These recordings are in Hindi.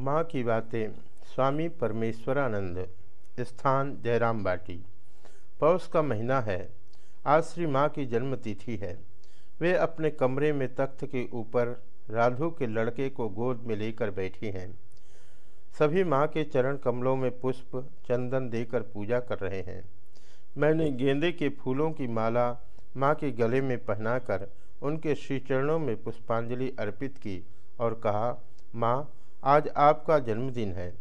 माँ की बातें, स्वामी परमेश्वरानंद। स्थान जयराम बाटी पौष का महीना है। आज श्री माँ की जन्मतिथि है। वे अपने कमरे में तख्त के ऊपर राधु के लड़के को गोद में लेकर बैठी हैं। सभी माँ के चरण कमलों में पुष्प, चंदन देकर पूजा कर रहे हैं। मैंने गेंदे के फूलों की माला माँ के गले में पहनाकर उनके श्री चरणों में पुष्पांजलि अर्पित की और कहा, माँ आज आपका जन्मदिन है।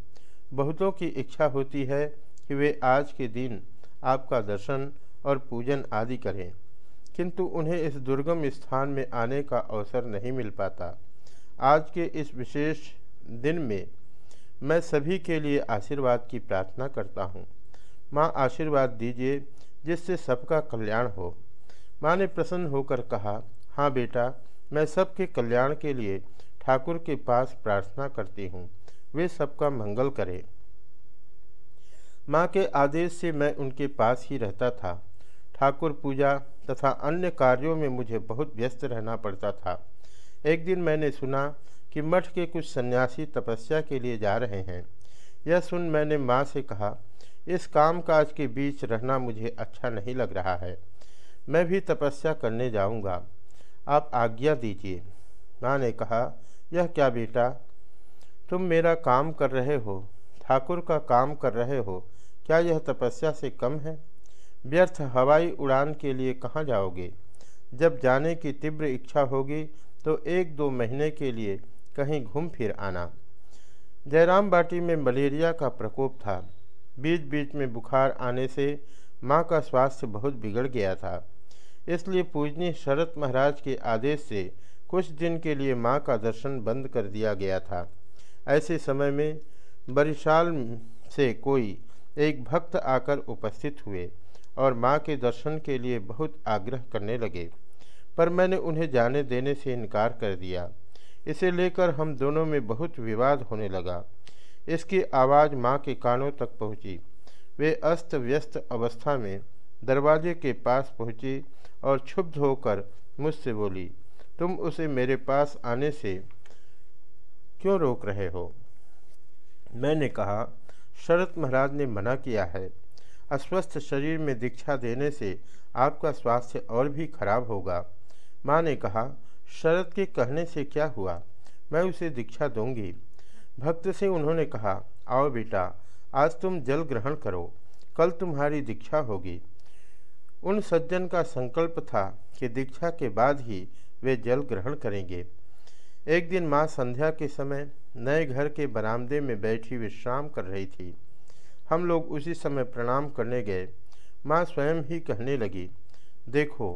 बहुतों की इच्छा होती है कि वे आज के दिन आपका दर्शन और पूजन आदि करें, किंतु उन्हें इस दुर्गम स्थान में आने का अवसर नहीं मिल पाता। आज के इस विशेष दिन में मैं सभी के लिए आशीर्वाद की प्रार्थना करता हूँ। माँ, आशीर्वाद दीजिए जिससे सबका कल्याण हो। माँ ने प्रसन्न होकर कहा हाँ बेटा, मैं सबके कल्याण के लिए ठाकुर के पास प्रार्थना करती हूँ, वे सबका मंगल करें। माँ के आदेश से मैं उनके पास ही रहता था। ठाकुर पूजा तथा अन्य कार्यों में मुझे बहुत व्यस्त रहना पड़ता था। एक दिन मैंने सुना कि मठ के कुछ सन्यासी तपस्या के लिए जा रहे हैं। यह सुन मैंने माँ से कहा, इस काम काज के बीच रहना मुझे अच्छा नहीं लग रहा है। मैं भी तपस्या करने जाऊँगा। आप आज्ञा दीजिए। माँ ने कहा यह क्या बेटा? तुम मेरा काम कर रहे हो, ठाकुर का काम कर रहे हो, क्या यह तपस्या से कम है? व्यर्थ हवाई उड़ान के लिए कहाँ जाओगे? जब जाने की तीव्र इच्छा होगी तो एक दो महीने के लिए कहीं घूम फिर आना। जयराम बाटी में मलेरिया का प्रकोप था। बीच बीच में बुखार आने से माँ का स्वास्थ्य बहुत बिगड़ गया था। इसलिए पूजनी शरत महाराज के आदेश से कुछ दिन के लिए माँ का दर्शन बंद कर दिया गया था। ऐसे समय में बरिशाल से कोई एक भक्त आकर उपस्थित हुए और माँ के दर्शन के लिए बहुत आग्रह करने लगे, पर मैंने उन्हें जाने देने से इनकार कर दिया। इसे लेकर हम दोनों में बहुत विवाद होने लगा। इसकी आवाज़ माँ के कानों तक पहुँची। वे अस्त व्यस्त अवस्था में दरवाजे के पास पहुँची और क्षुब्ध होकर मुझसे बोली तुम उसे मेरे पास आने से क्यों रोक रहे हो? मैंने कहा, शरत महाराज ने मना किया है। अस्वस्थ शरीर में दीक्षा देने से आपका स्वास्थ्य और भी खराब होगा। माँ ने कहा, शरत के कहने से क्या हुआ? मैं उसे दीक्षा दूँगी। भक्त से उन्होंने कहा, आओ बेटा, आज तुम जल ग्रहण करो, कल तुम्हारी दीक्षा होगी। उन सज्जन का संकल्प था कि दीक्षा के बाद ही वे जल ग्रहण करेंगे। एक दिन माँ संध्या के समय नए घर के बरामदे में बैठी विश्राम कर रही थी। हम लोग उसी समय प्रणाम करने गए। माँ स्वयं ही कहने लगी, देखो,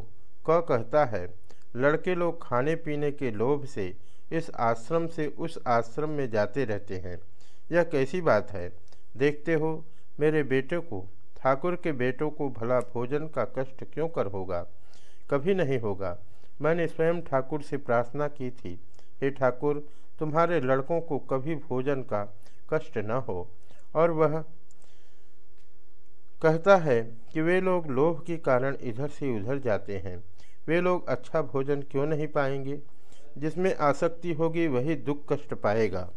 क कहता है, लड़के लोग खाने पीने के लोभ से इस आश्रम से उस आश्रम में जाते रहते हैं। यह कैसी बात है? देखते हो, मेरे बेटे को, ठाकुर के बेटों को भला भोजन का कष्ट क्यों कर होगा? कभी नहीं होगा। मैंने स्वयं ठाकुर से प्रार्थना की थी, हे ठाकुर, तुम्हारे लड़कों को कभी भोजन का कष्ट न हो। और वह कहता है कि वे लोग लोभ के कारण इधर से उधर जाते हैं। वे लोग अच्छा भोजन क्यों नहीं पाएँगे? जिसमें आसक्ति होगी वही दुख कष्ट पाएगा।